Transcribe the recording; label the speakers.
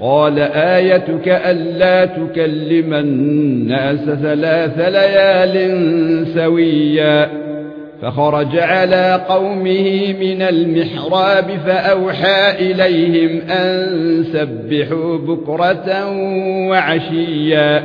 Speaker 1: قال آيتك ألا تكلم الناس ثلاث ليال سويا فخرج على قومه من المحراب فأوحى إليهم أن سبحوا بكرة وعشيا